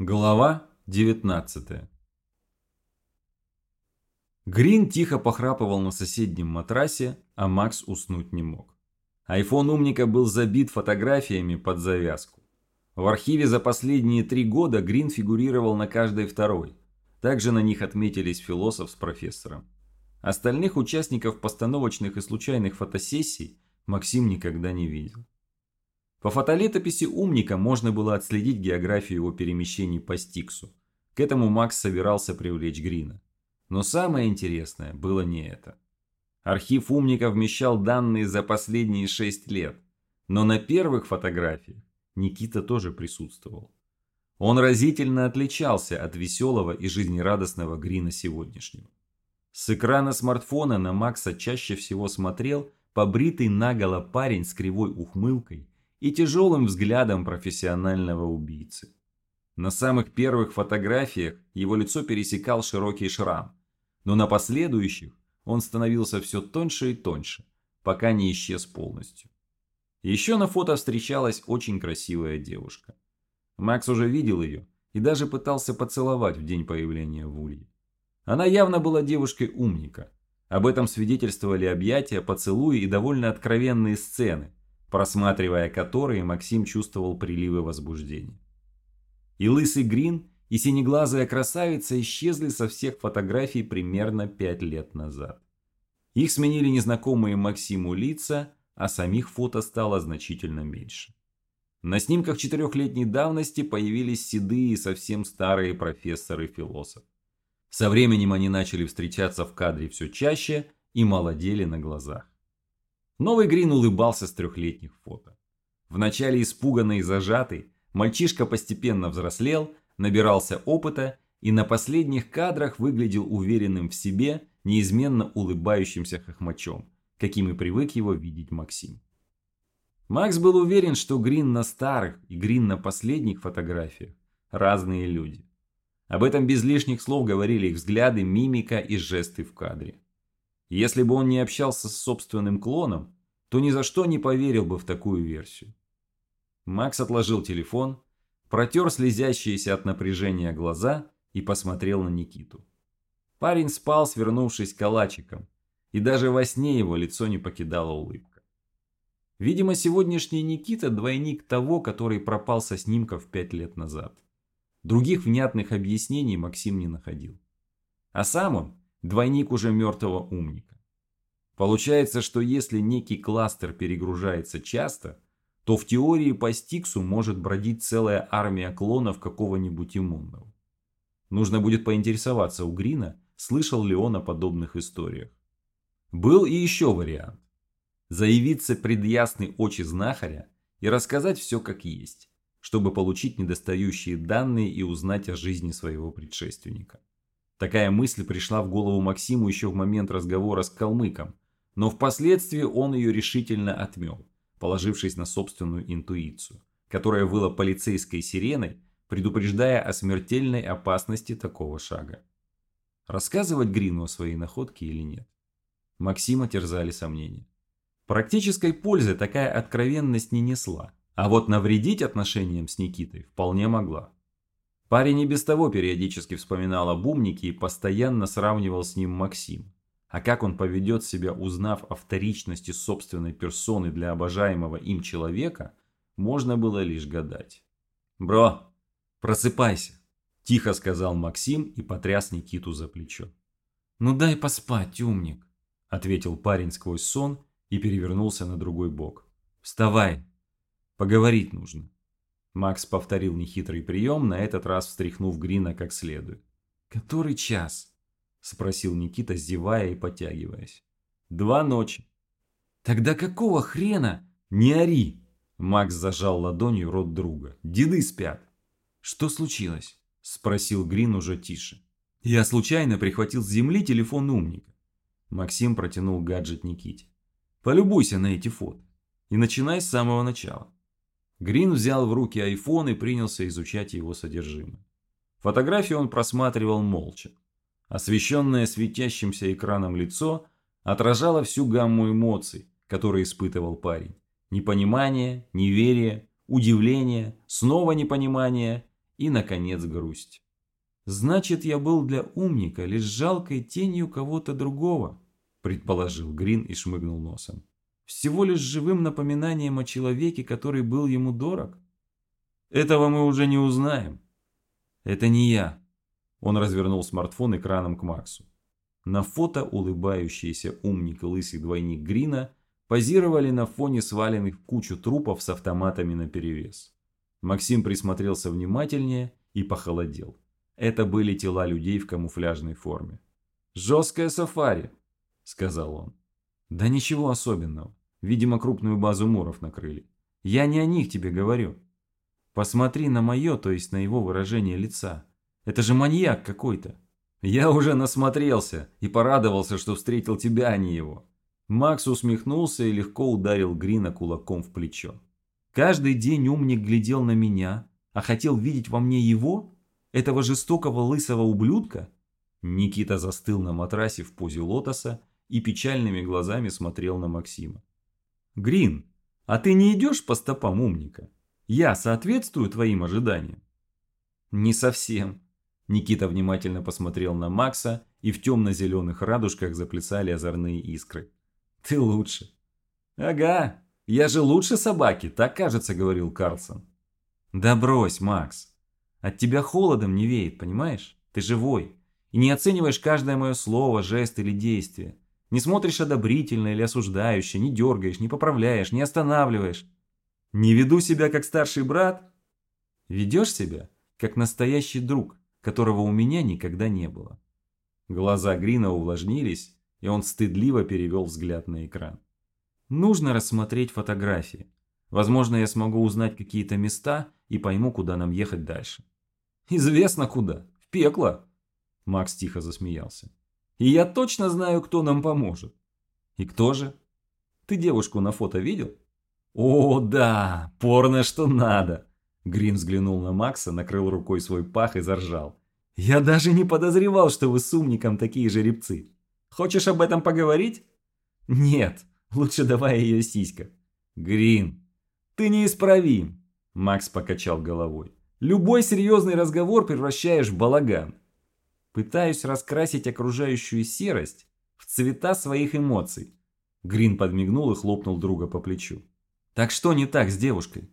Глава 19 Грин тихо похрапывал на соседнем матрасе, а Макс уснуть не мог. Айфон умника был забит фотографиями под завязку. В архиве за последние три года Грин фигурировал на каждой второй. Также на них отметились философ с профессором. Остальных участников постановочных и случайных фотосессий Максим никогда не видел. По фотолетописи умника можно было отследить географию его перемещений по Стиксу. К этому Макс собирался привлечь Грина. Но самое интересное было не это. Архив умника вмещал данные за последние шесть лет. Но на первых фотографиях Никита тоже присутствовал. Он разительно отличался от веселого и жизнерадостного Грина сегодняшнего. С экрана смартфона на Макса чаще всего смотрел побритый наголо парень с кривой ухмылкой и тяжелым взглядом профессионального убийцы. На самых первых фотографиях его лицо пересекал широкий шрам, но на последующих он становился все тоньше и тоньше, пока не исчез полностью. Еще на фото встречалась очень красивая девушка. Макс уже видел ее и даже пытался поцеловать в день появления в Улье. Она явно была девушкой умника. Об этом свидетельствовали объятия, поцелуи и довольно откровенные сцены, просматривая которые Максим чувствовал приливы возбуждения. И лысый Грин, и синеглазая красавица исчезли со всех фотографий примерно пять лет назад. Их сменили незнакомые Максиму лица, а самих фото стало значительно меньше. На снимках четырехлетней давности появились седые и совсем старые профессоры-философ. Со временем они начали встречаться в кадре все чаще и молодели на глазах. Новый Грин улыбался с трехлетних фото. Вначале испуганный и зажатый, мальчишка постепенно взрослел, набирался опыта и на последних кадрах выглядел уверенным в себе, неизменно улыбающимся хохмачом, каким и привык его видеть Максим. Макс был уверен, что Грин на старых и Грин на последних фотографиях – разные люди. Об этом без лишних слов говорили их взгляды, мимика и жесты в кадре. Если бы он не общался с собственным клоном, то ни за что не поверил бы в такую версию. Макс отложил телефон, протер слезящиеся от напряжения глаза и посмотрел на Никиту. Парень спал, свернувшись калачиком, и даже во сне его лицо не покидала улыбка. Видимо, сегодняшний Никита – двойник того, который пропал со снимков пять лет назад. Других внятных объяснений Максим не находил. А сам он двойник уже мертвого умника. Получается, что если некий кластер перегружается часто, то в теории по Стиксу может бродить целая армия клонов какого-нибудь иммунного. Нужно будет поинтересоваться у Грина, слышал ли он о подобных историях. Был и еще вариант. Заявиться пред ясный очи знахаря и рассказать все как есть, чтобы получить недостающие данные и узнать о жизни своего предшественника. Такая мысль пришла в голову Максиму еще в момент разговора с калмыком, но впоследствии он ее решительно отмел, положившись на собственную интуицию, которая выла полицейской сиреной, предупреждая о смертельной опасности такого шага. Рассказывать Грину о своей находке или нет? Максима терзали сомнения. Практической пользы такая откровенность не несла, а вот навредить отношениям с Никитой вполне могла. Парень и без того периодически вспоминал об умнике и постоянно сравнивал с ним Максим. А как он поведет себя, узнав о вторичности собственной персоны для обожаемого им человека, можно было лишь гадать. «Бро, просыпайся!» – тихо сказал Максим и потряс Никиту за плечо. «Ну дай поспать, умник!» – ответил парень сквозь сон и перевернулся на другой бок. «Вставай! Поговорить нужно!» Макс повторил нехитрый прием, на этот раз встряхнув Грина как следует. «Который час?» – спросил Никита, зевая и потягиваясь. «Два ночи». «Тогда какого хрена? Не ори!» Макс зажал ладонью рот друга. «Деды спят». «Что случилось?» – спросил Грин уже тише. «Я случайно прихватил с земли телефон умника». Максим протянул гаджет Никите. «Полюбуйся на эти фото. И начинай с самого начала». Грин взял в руки айфон и принялся изучать его содержимое. Фотографии он просматривал молча. Освещенное светящимся экраном лицо отражало всю гамму эмоций, которые испытывал парень. Непонимание, неверие, удивление, снова непонимание и, наконец, грусть. «Значит, я был для умника лишь жалкой тенью кого-то другого», предположил Грин и шмыгнул носом. «Всего лишь живым напоминанием о человеке, который был ему дорог?» «Этого мы уже не узнаем». «Это не я». Он развернул смартфон экраном к Максу. На фото улыбающийся умник и лысый двойник Грина позировали на фоне сваленных в кучу трупов с автоматами наперевес. Максим присмотрелся внимательнее и похолодел. Это были тела людей в камуфляжной форме. «Жесткое сафари», — сказал он. «Да ничего особенного. Видимо, крупную базу муров накрыли. Я не о них тебе говорю. Посмотри на мое, то есть на его выражение лица. Это же маньяк какой-то». «Я уже насмотрелся и порадовался, что встретил тебя, а не его». Макс усмехнулся и легко ударил Грина кулаком в плечо. «Каждый день умник глядел на меня, а хотел видеть во мне его?» Этого жестокого лысого ублюдка? Никита застыл на матрасе в позе лотоса и печальными глазами смотрел на Максима. «Грин, а ты не идешь по стопам умника? Я соответствую твоим ожиданиям?» «Не совсем». Никита внимательно посмотрел на Макса, и в темно-зеленых радужках заплясали озорные искры. «Ты лучше». «Ага, я же лучше собаки, так, кажется, говорил Карлсон». «Да брось, Макс. От тебя холодом не веет, понимаешь? Ты живой. И не оцениваешь каждое мое слово, жест или действие. Не смотришь одобрительно или осуждающе, не дергаешь, не поправляешь, не останавливаешь. Не веду себя как старший брат? Ведешь себя как настоящий друг, которого у меня никогда не было. Глаза Грина увлажнились, и он стыдливо перевел взгляд на экран. Нужно рассмотреть фотографии. Возможно, я смогу узнать какие-то места и пойму, куда нам ехать дальше. Известно куда. В пекло. Макс тихо засмеялся. И я точно знаю, кто нам поможет. И кто же? Ты девушку на фото видел? О, да, порно что надо. Грин взглянул на Макса, накрыл рукой свой пах и заржал. Я даже не подозревал, что вы с умником такие жеребцы. Хочешь об этом поговорить? Нет, лучше давай ее сиська. Грин, ты неисправим. Макс покачал головой. Любой серьезный разговор превращаешь в балаган. Пытаюсь раскрасить окружающую серость в цвета своих эмоций. Грин подмигнул и хлопнул друга по плечу. Так что не так с девушкой?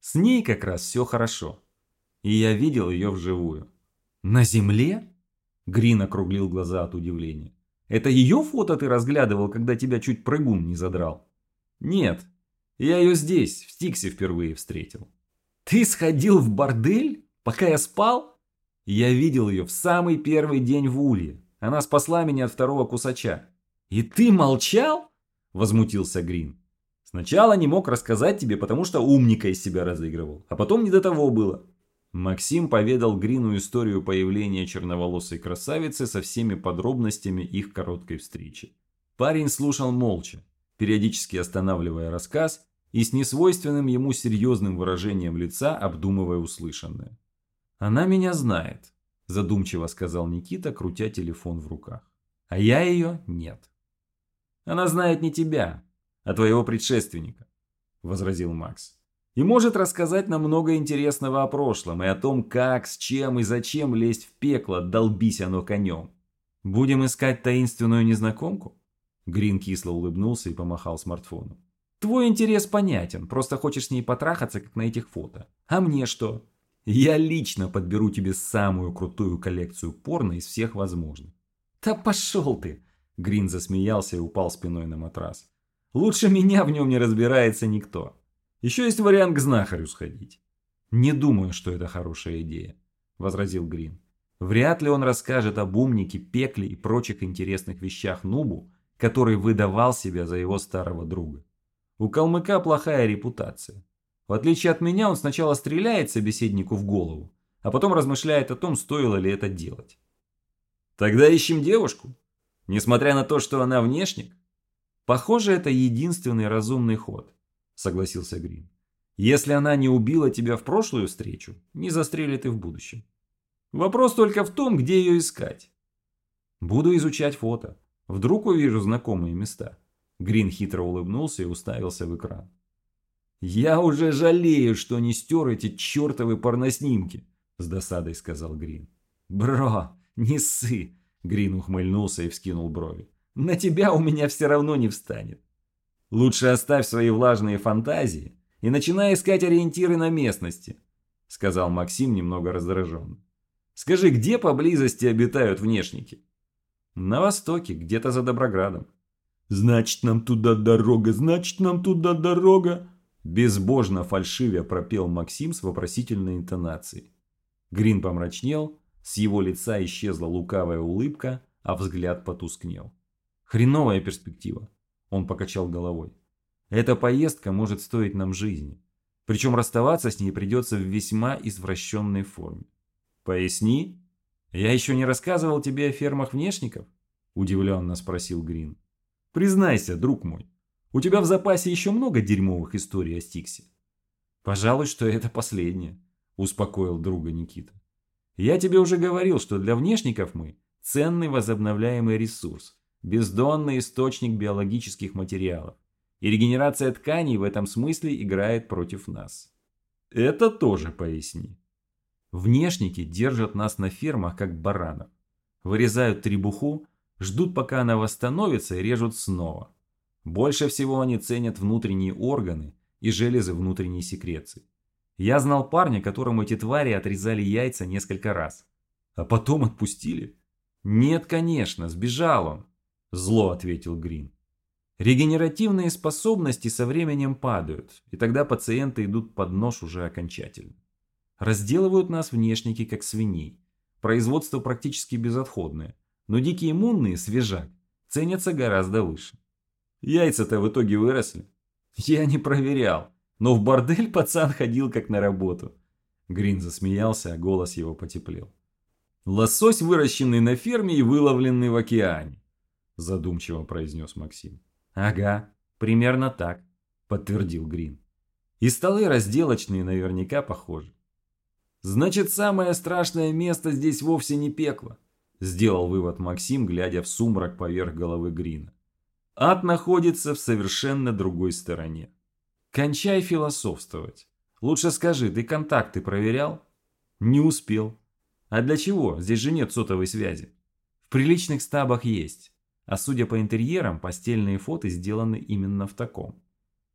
С ней как раз все хорошо. И я видел ее вживую. На земле? Грин округлил глаза от удивления. Это ее фото ты разглядывал, когда тебя чуть прыгун не задрал? Нет, я ее здесь, в Стиксе впервые встретил. Ты сходил в бордель, пока я спал? Я видел ее в самый первый день в Улье. Она спасла меня от второго кусача. И ты молчал? Возмутился Грин. Сначала не мог рассказать тебе, потому что умника из себя разыгрывал. А потом не до того было. Максим поведал Грину историю появления черноволосой красавицы со всеми подробностями их короткой встречи. Парень слушал молча, периодически останавливая рассказ и с несвойственным ему серьезным выражением лица обдумывая услышанное. «Она меня знает», – задумчиво сказал Никита, крутя телефон в руках. «А я ее нет». «Она знает не тебя, а твоего предшественника», – возразил Макс. «И может рассказать нам много интересного о прошлом и о том, как, с чем и зачем лезть в пекло, долбись оно конем. Будем искать таинственную незнакомку?» Грин кисло улыбнулся и помахал смартфоном. «Твой интерес понятен, просто хочешь с ней потрахаться, как на этих фото. А мне что? Я лично подберу тебе самую крутую коллекцию порно из всех возможных». «Да пошел ты!» Грин засмеялся и упал спиной на матрас. «Лучше меня в нем не разбирается никто. Еще есть вариант к знахарю сходить». «Не думаю, что это хорошая идея», – возразил Грин. «Вряд ли он расскажет об умнике, пекле и прочих интересных вещах Нубу, который выдавал себя за его старого друга. У калмыка плохая репутация. В отличие от меня, он сначала стреляет собеседнику в голову, а потом размышляет о том, стоило ли это делать. Тогда ищем девушку, несмотря на то, что она внешник. Похоже, это единственный разумный ход, согласился Грин. Если она не убила тебя в прошлую встречу, не застрелит и в будущем. Вопрос только в том, где ее искать. Буду изучать фото. Вдруг увижу знакомые места. Грин хитро улыбнулся и уставился в экран. «Я уже жалею, что не стер эти чертовы порноснимки», С досадой сказал Грин. Бро, не ссы. Грин ухмыльнулся и вскинул брови. На тебя у меня все равно не встанет. Лучше оставь свои влажные фантазии и начинай искать ориентиры на местности, сказал Максим немного раздраженно. Скажи, где поблизости обитают внешники? На востоке, где-то за Доброградом. Значит, нам туда дорога, значит, нам туда дорога. Безбожно фальшивя пропел Максим с вопросительной интонацией. Грин помрачнел, с его лица исчезла лукавая улыбка, а взгляд потускнел. Хреновая перспектива. Он покачал головой. Эта поездка может стоить нам жизни. Причем расставаться с ней придется в весьма извращенной форме. Поясни. Я еще не рассказывал тебе о фермах внешников? Удивленно спросил Грин. Признайся, друг мой, у тебя в запасе еще много дерьмовых историй о Стиксе? Пожалуй, что это последнее, успокоил друга Никита. Я тебе уже говорил, что для внешников мы ценный возобновляемый ресурс, бездонный источник биологических материалов. И регенерация тканей в этом смысле играет против нас. Это тоже поясни. Внешники держат нас на фермах как баранов. Вырезают требуху, ждут пока она восстановится и режут снова. Больше всего они ценят внутренние органы и железы внутренней секреции. Я знал парня, которому эти твари отрезали яйца несколько раз. А потом отпустили. Нет, конечно, сбежал он. Зло ответил Грин. Регенеративные способности со временем падают, и тогда пациенты идут под нож уже окончательно. Разделывают нас внешники как свиней. Производство практически безотходное, но дикие иммунные, свежак, ценятся гораздо выше. Яйца-то в итоге выросли. Я не проверял, но в бордель пацан ходил как на работу. Грин засмеялся, а голос его потеплел. Лосось, выращенный на ферме и выловленный в океане задумчиво произнес Максим. Ага, примерно так, подтвердил Грин. И столы разделочные наверняка похожи. Значит, самое страшное место здесь вовсе не пекло, сделал вывод Максим, глядя в сумрак поверх головы Грина. Ад находится в совершенно другой стороне. Кончай философствовать. Лучше скажи, ты контакты проверял? Не успел. А для чего? Здесь же нет сотовой связи. В приличных стабах есть. А судя по интерьерам, постельные фото сделаны именно в таком.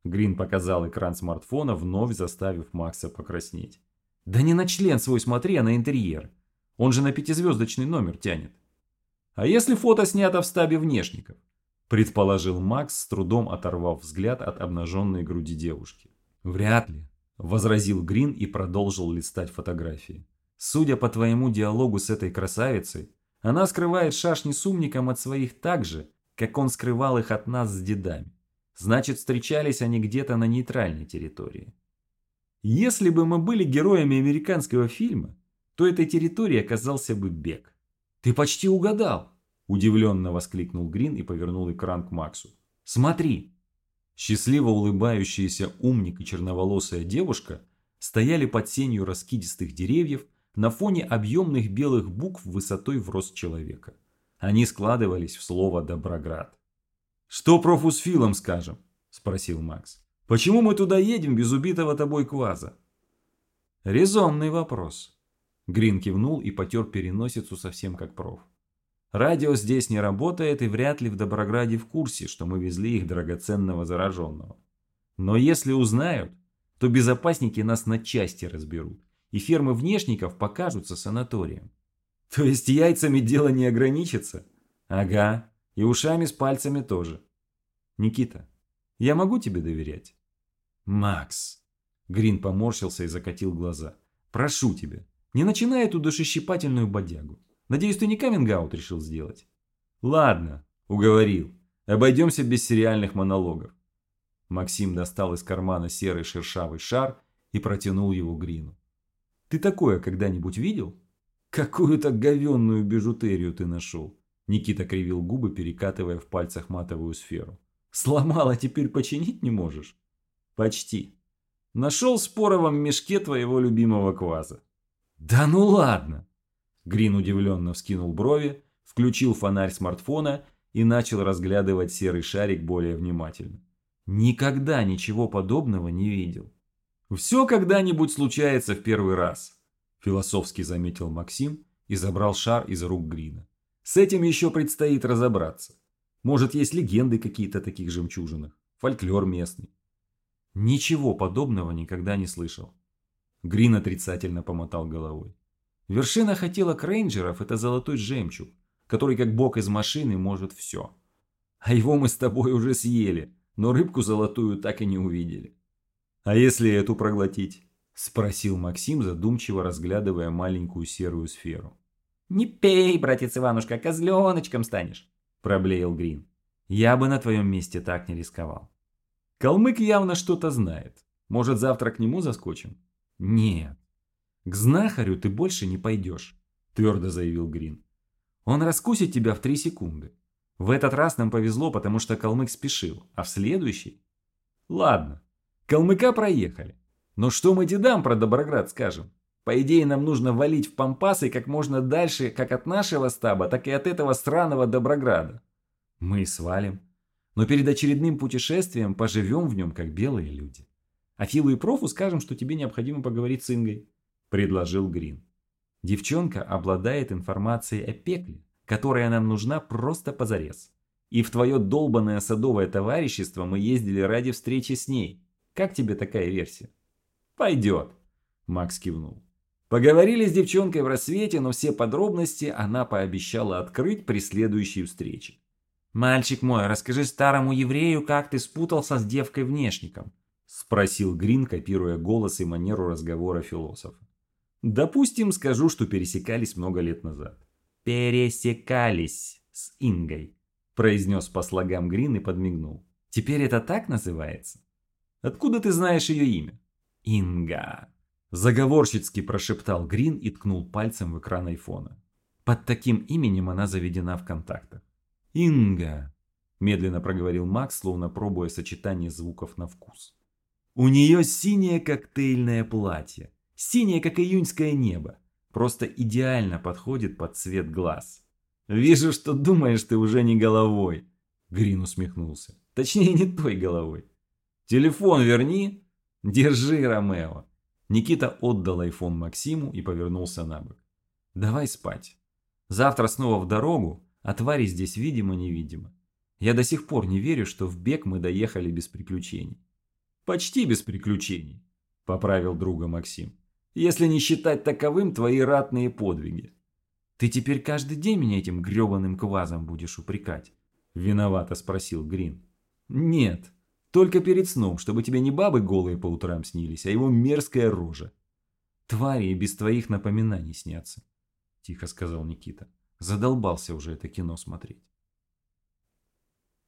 Грин показал экран смартфона, вновь заставив Макса покраснеть. «Да не на член свой смотри, а на интерьер. Он же на пятизвездочный номер тянет». «А если фото снято в стабе внешников?» Предположил Макс, с трудом оторвав взгляд от обнаженной груди девушки. «Вряд ли», – возразил Грин и продолжил листать фотографии. «Судя по твоему диалогу с этой красавицей, она скрывает шашни с умником от своих так же, как он скрывал их от нас с дедами. Значит, встречались они где-то на нейтральной территории. Если бы мы были героями американского фильма, то этой территории оказался бы бег. Ты почти угадал, удивленно воскликнул Грин и повернул экран к Максу. Смотри. Счастливо улыбающийся умник и черноволосая девушка стояли под сенью раскидистых деревьев на фоне объемных белых букв высотой в рост человека. Они складывались в слово «Доброград». «Что про Фусфилом скажем?» – спросил Макс. «Почему мы туда едем без убитого тобой кваза?» «Резонный вопрос». Грин кивнул и потер переносицу совсем как проф. «Радио здесь не работает и вряд ли в Доброграде в курсе, что мы везли их драгоценного зараженного. Но если узнают, то безопасники нас на части разберут и фермы внешников покажутся санаторием. То есть яйцами дело не ограничится? Ага, и ушами с пальцами тоже. Никита, я могу тебе доверять? Макс. Грин поморщился и закатил глаза. Прошу тебя, не начинай эту душещипательную бодягу. Надеюсь, ты не каминг решил сделать? Ладно, уговорил. Обойдемся без сериальных монологов. Максим достал из кармана серый шершавый шар и протянул его Грину. Ты такое когда-нибудь видел? Какую-то говенную бижутерию ты нашел. Никита кривил губы, перекатывая в пальцах матовую сферу. Сломал, а теперь починить не можешь? Почти. Нашел в споровом мешке твоего любимого кваза. Да ну ладно. Грин удивленно вскинул брови, включил фонарь смартфона и начал разглядывать серый шарик более внимательно. Никогда ничего подобного не видел. Все когда-нибудь случается в первый раз. Философски заметил Максим и забрал шар из рук Грина. С этим еще предстоит разобраться. Может, есть легенды какие-то таких жемчужинах, фольклор местный. Ничего подобного никогда не слышал. Грин отрицательно помотал головой. Вершина хотелок рейнджеров – это золотой жемчуг, который как бог из машины может все. А его мы с тобой уже съели, но рыбку золотую так и не увидели. А если эту проглотить? Спросил Максим, задумчиво разглядывая маленькую серую сферу. «Не пей, братец Иванушка, козленочком станешь», – проблеял Грин. «Я бы на твоем месте так не рисковал». Калмык явно что-то знает. Может, завтра к нему заскочим? Нет. К знахарю ты больше не пойдешь, твердо заявил Грин. Он раскусит тебя в три секунды. В этот раз нам повезло, потому что калмык спешил, а в следующий... Ладно, калмыка проехали. Но что мы дедам про Доброград скажем? По идее, нам нужно валить в Пампасы как можно дальше как от нашего стаба, так и от этого сраного Доброграда. Мы свалим. Но перед очередным путешествием поживем в нем, как белые люди. А Филу и Профу скажем, что тебе необходимо поговорить с Ингой, предложил Грин. Девчонка обладает информацией о пекле, которая нам нужна просто позарез. И в твое долбанное садовое товарищество мы ездили ради встречи с ней. Как тебе такая версия? Пойдет, Макс кивнул. Поговорили с девчонкой в рассвете, но все подробности она пообещала открыть при следующей встрече. «Мальчик мой, расскажи старому еврею, как ты спутался с девкой-внешником», спросил Грин, копируя голос и манеру разговора философа. «Допустим, скажу, что пересекались много лет назад». «Пересекались с Ингой», произнес по слогам Грин и подмигнул. «Теперь это так называется?» «Откуда ты знаешь ее имя?» «Инга», Заговорщицки прошептал Грин и ткнул пальцем в экран айфона. Под таким именем она заведена в контактах. «Инга», – медленно проговорил Макс, словно пробуя сочетание звуков на вкус. «У нее синее коктейльное платье. Синее, как июньское небо. Просто идеально подходит под цвет глаз. Вижу, что думаешь ты уже не головой». Грин усмехнулся. «Точнее, не той головой. Телефон верни. Держи, Ромео. Никита отдал айфон Максиму и повернулся на бок. «Давай спать. Завтра снова в дорогу, а твари здесь видимо-невидимо. Я до сих пор не верю, что в бег мы доехали без приключений». «Почти без приключений», – поправил друга Максим. «Если не считать таковым твои ратные подвиги». «Ты теперь каждый день меня этим гребаным квазом будешь упрекать?» – виновато спросил Грин. «Нет», только перед сном, чтобы тебе не бабы голые по утрам снились, а его мерзкая рожа. Твари и без твоих напоминаний снятся, тихо сказал Никита. Задолбался уже это кино смотреть.